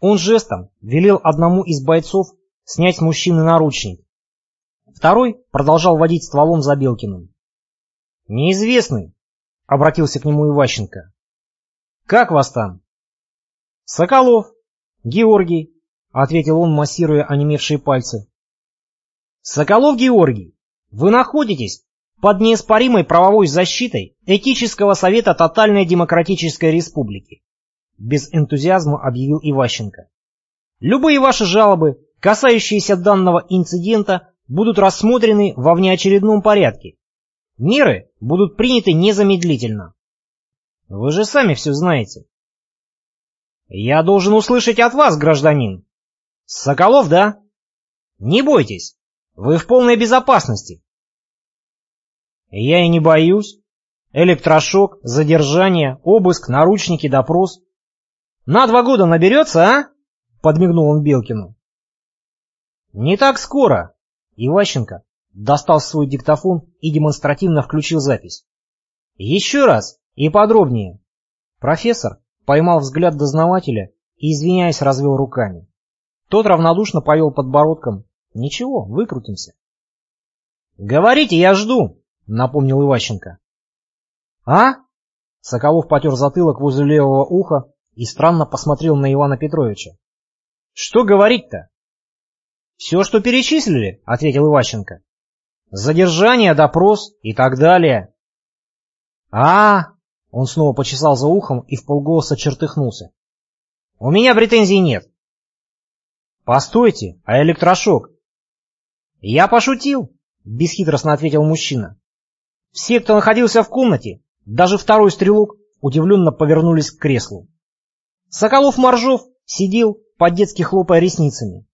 Он жестом велел одному из бойцов снять с мужчины наручник. Второй продолжал водить стволом за Белкиным. «Неизвестный», — обратился к нему Иващенко. «Как вас там?» «Соколов, Георгий», — ответил он, массируя онемевшие пальцы. «Соколов Георгий, вы находитесь под неоспоримой правовой защитой Этического совета Тотальной Демократической Республики», — без энтузиазма объявил Иващенко. «Любые ваши жалобы, касающиеся данного инцидента, будут рассмотрены во внеочередном порядке. Меры будут приняты незамедлительно. Вы же сами все знаете. Я должен услышать от вас, гражданин. Соколов, да? Не бойтесь, вы в полной безопасности. Я и не боюсь. Электрошок, задержание, обыск, наручники, допрос. На два года наберется, а? Подмигнул он Белкину. Не так скоро, Иващенко достал свой диктофон и демонстративно включил запись. «Еще раз и подробнее». Профессор поймал взгляд дознавателя и, извиняясь, развел руками. Тот равнодушно повел подбородком. «Ничего, выкрутимся». «Говорите, я жду», — напомнил Иващенко. «А?» Соколов потер затылок возле левого уха и странно посмотрел на Ивана Петровича. «Что говорить-то?» «Все, что перечислили», — ответил Иващенко. «Задержание, допрос и так далее». А, Он снова почесал за ухом и вполголоса чертыхнулся. «У меня претензий нет». «Постойте, а электрошок?» «Я пошутил», — бесхитростно ответил мужчина. Все, кто находился в комнате, даже второй стрелок, удивленно повернулись к креслу. Соколов-Моржов сидел, по-детски хлопая ресницами.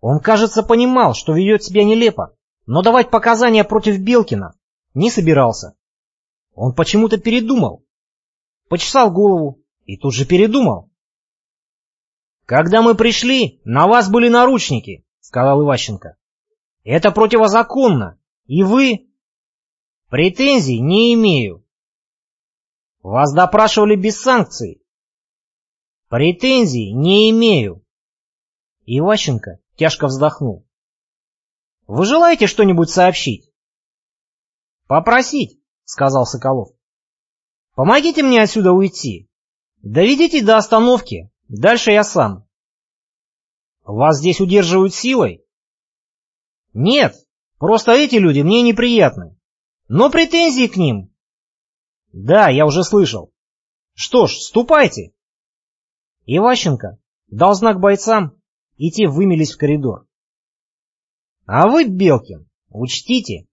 Он, кажется, понимал, что ведет себя нелепо, но давать показания против Белкина не собирался. Он почему-то передумал. Почесал голову и тут же передумал. «Когда мы пришли, на вас были наручники», — сказал Иващенко. «Это противозаконно, и вы...» «Претензий не имею». «Вас допрашивали без санкций». «Претензий не имею». Иващенко тяжко вздохнул. «Вы желаете что-нибудь сообщить?» «Попросить», — сказал Соколов. «Помогите мне отсюда уйти. Доведите до остановки, дальше я сам». «Вас здесь удерживают силой?» «Нет, просто эти люди мне неприятны. Но претензии к ним...» «Да, я уже слышал. Что ж, ступайте». Иващенко дал знак бойцам, и те вымелись в коридор. А вы, Белкин, учтите,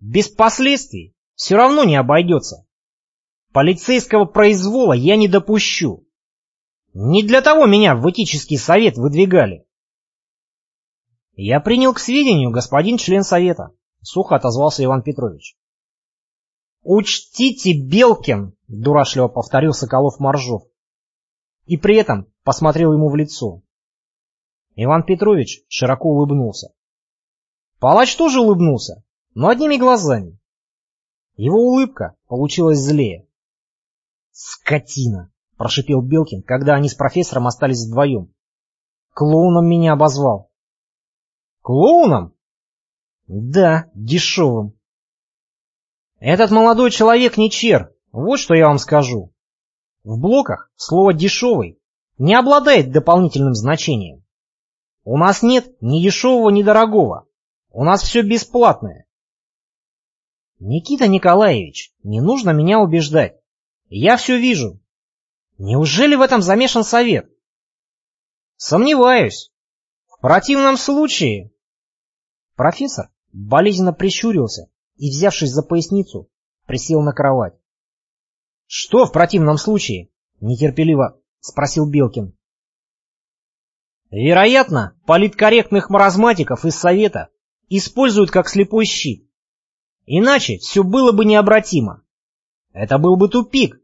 без последствий все равно не обойдется. Полицейского произвола я не допущу. Не для того меня в этический совет выдвигали. Я принял к сведению, господин член совета, сухо отозвался Иван Петрович. «Учтите, Белкин!» — дурашливо повторил Соколов-Моржов. И при этом посмотрел ему в лицо. Иван Петрович широко улыбнулся. Палач тоже улыбнулся, но одними глазами. Его улыбка получилась злее. «Скотина!» — прошипел Белкин, когда они с профессором остались вдвоем. «Клоуном меня обозвал». «Клоуном?» «Да, дешевым». «Этот молодой человек не чер, вот что я вам скажу. В блоках слово «дешевый» не обладает дополнительным значением. У нас нет ни дешевого, ни дорогого. У нас все бесплатное. Никита Николаевич, не нужно меня убеждать. Я все вижу. Неужели в этом замешан совет? Сомневаюсь. В противном случае... Профессор болезненно прищурился и, взявшись за поясницу, присел на кровать. «Что в противном случае?» — нетерпеливо спросил Белкин. Вероятно, политкорректных маразматиков из Совета используют как слепой щит. Иначе все было бы необратимо. Это был бы тупик,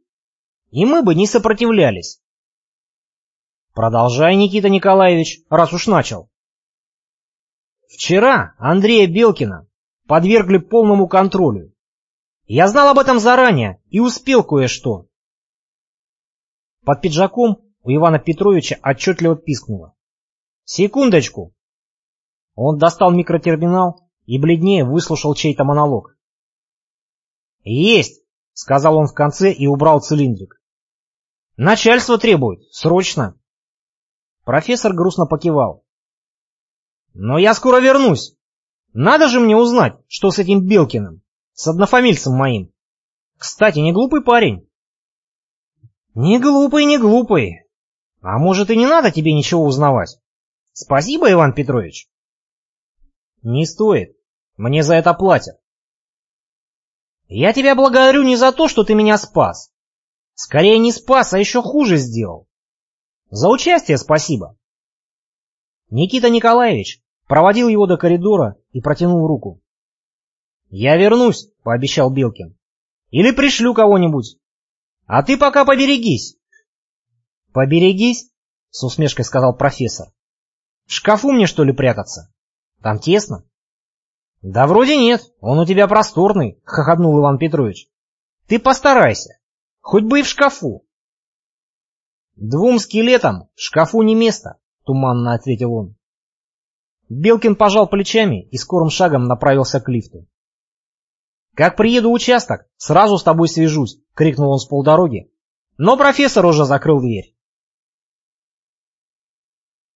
и мы бы не сопротивлялись. Продолжай, Никита Николаевич, раз уж начал. Вчера Андрея Белкина подвергли полному контролю. Я знал об этом заранее и успел кое-что. Под пиджаком у Ивана Петровича отчетливо пискнуло. «Секундочку!» Он достал микротерминал и бледнее выслушал чей-то монолог. «Есть!» — сказал он в конце и убрал цилиндрик. «Начальство требует. Срочно!» Профессор грустно покивал. «Но я скоро вернусь. Надо же мне узнать, что с этим Белкиным, с однофамильцем моим. Кстати, не глупый парень». «Не глупый, не глупый. А может и не надо тебе ничего узнавать? Спасибо, Иван Петрович». «Не стоит. Мне за это платят». «Я тебя благодарю не за то, что ты меня спас. Скорее не спас, а еще хуже сделал. За участие спасибо». Никита Николаевич проводил его до коридора и протянул руку. «Я вернусь», — пообещал Белкин. «Или пришлю кого-нибудь. А ты пока поберегись». «Поберегись?» — с усмешкой сказал профессор. «В шкафу мне, что ли, прятаться? Там тесно». «Да вроде нет, он у тебя просторный», — хохотнул Иван Петрович. «Ты постарайся, хоть бы и в шкафу». «Двум скелетам в шкафу не место», — туманно ответил он. Белкин пожал плечами и скорым шагом направился к лифту. «Как приеду в участок, сразу с тобой свяжусь», — крикнул он с полдороги. Но профессор уже закрыл дверь.